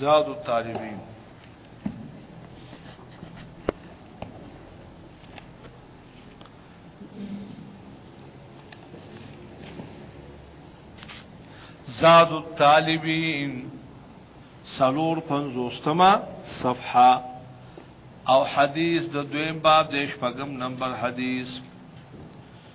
زاد الطالبین زاد الطالبین سلور پنزوستما صفحه او حدیث د دویم باب دیش پگم نمبر حدیث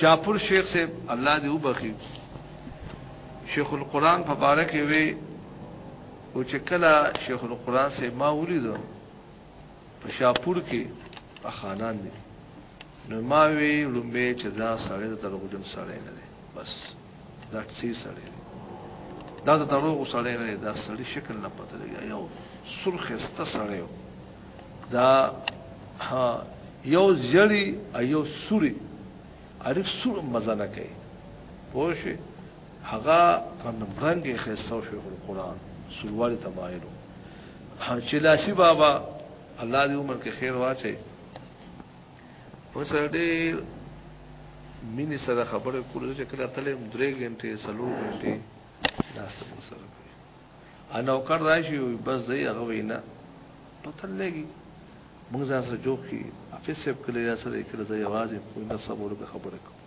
شاپور شیخ صاحب الله دې وبخي شیخ القرآن په باره کې وی او چې کله شیخ القرآن سه ما ولید په شاپور کې په خانان دي نو ما وی لومبه چې دا سړی د دروغجن سړی نه دی بس دا څه سړی دی دا د دروغ سړی نه دی دا سړی شکل نه پته لګي یو سرخ است سړی دا ها یو زړی ایو سوري عارف سور مزه نه کوي پوه شئ هغه رنم رنگ خسته شو القرآن سلوار تمایلو چې لاشي بابا الله دې عمر کې خیر واچي اوس ډېر مینې سره خبره کولې چې کله تلې درې غنټې سلو غنټې لاس سره انو کړ راشي بس دی هغه وینا پته لګي موږ ځان سره جوړ کی افیس سب کله یا سره کله ځای आवाज کوی نه سب ورته خبره کوي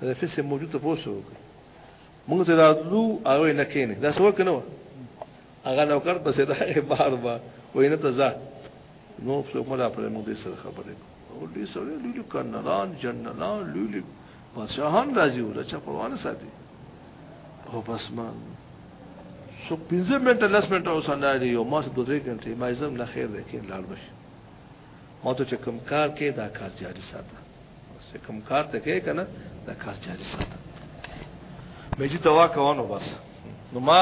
دا افیس سب موجود ته پوسو موږ ته راتلو هغه نه کینې دا څه وکنه هغه نو کړ پسې دا بار بار وینه ته ځه نو څوک مله پر موږ دې سره خبره کوي او دې سره لولي کنه جنرال لولي پادشاهان راځي او چا پروا نه ساتي او بس ما سو 15 منټه لس منټه اوسنده دی یو ما دوه درې غنټې ما زم نه خیر ده کې لاړ بشي ما ته چې کم کار کې دا کار جاری ساته چې کم کار ته کې کنه دا کار جاری ساته مې چې توا کوانو بس نو ما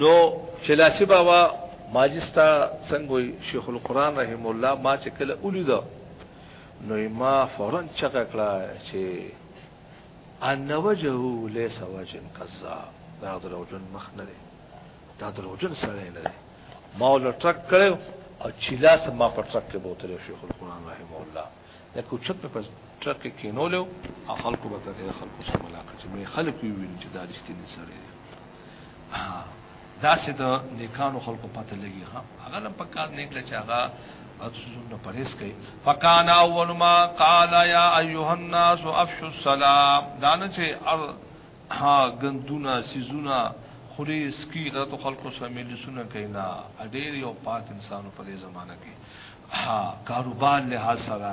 نو چلاسی بابا ماجستا څنګه شیخ القران رحم الله ما چې کله اولیدا نو ما فورا چغه کړه چې ان وجهه ليس وجه كذاب دا دروژن مخ نه دی دا دروژن سره نه دی ما ول ټرک کړو او چې لاس ما په ټرک کې بوتل شیخ القرآن رحم الله دا کو چت په ټرک کې کینولو او خلکو به ته خلکو سره ملاقات مې خلک ویل چې دا رښتینی سره دی دا سه د نیکانو خلکو پته لګي ها هغه لم پکار نیک لچ هغه اتسوم نه پرېس کوي فکان اول ما قال یا ایها الناس افشوا السلام دا نه چې ها غندونه سيزونه خوري سکی دا تو خلکو سره ملي سونه کینا اډیر یو پاک انسانو په دې زمانہ کې ها کاروبار له سره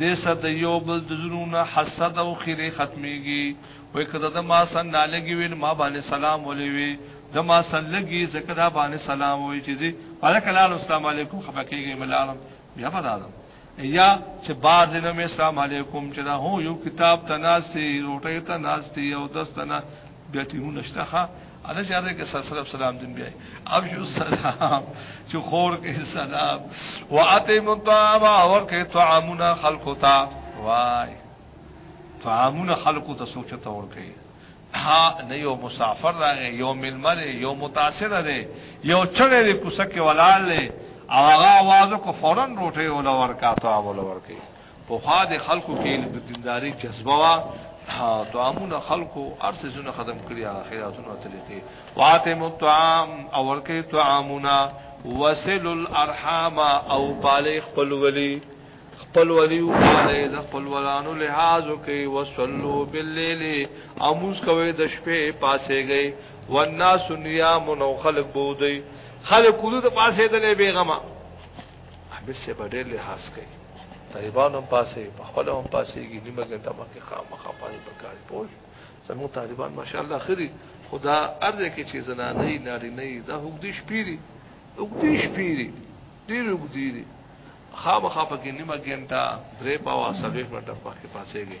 دې سره د یو بل د زړونو نه حسد او خیره ختميږي وای کده د ما سن نه لګي وین ما باندې سلام ولې وی د ما سن لګي زکه دا باندې سلام وای چې دې بارک الله السلام علیکم خفقېږي ملالم بیا په دادم یا چې باز نه مې السلام علیکم چې دا هو یو کتاب تناسي روټه تناسي او دستنه بیا تیمونه شته ښا انا چې هرې کې سلام سلام دین بیا او شو سلام چې خور کې سلام واته مطابا اور کې طعامنا خلقتا وای طعامنا خلقتا سوچ ته اور کې ها نه یو مسافر راغی یو ملمر یو متاثر دی یو چړې دی کوسکه ولال او هغه आवाज کو فورن روټه ولور کا تو ولور کې پوخا د خلکو کې د دینداري جذبه وا طعامونه خلکو ارسه زونه ختم کړی هغه خیراتونه طریقې واتم الطعام او ورکه طعامونه وصل الارحام او پالی خپل ولی خپل ولی او پالی د خپل ولانو لحاظ کوي وصلو بالليل اموز کوي د شپې پاسه گئی والناس نيام نو خلق بودي خلق کولو د پاسه دلې بیغمه عابد سے په ډېر لحاظ کوي طالبان هم پاسې په خپل هم پاسې کې نیمه ګنټه مخکې خامخا پاسې په کار پوه زموږ طالبان ماشاءالله خري خدا ارزه کې چې زنانه ناري نه دا هګدي شپيري هګدي شپيري ډېر هګدي دي خامخا په کې نیمه ګنټه درې پاوا سبې منټه پخې پاسېږي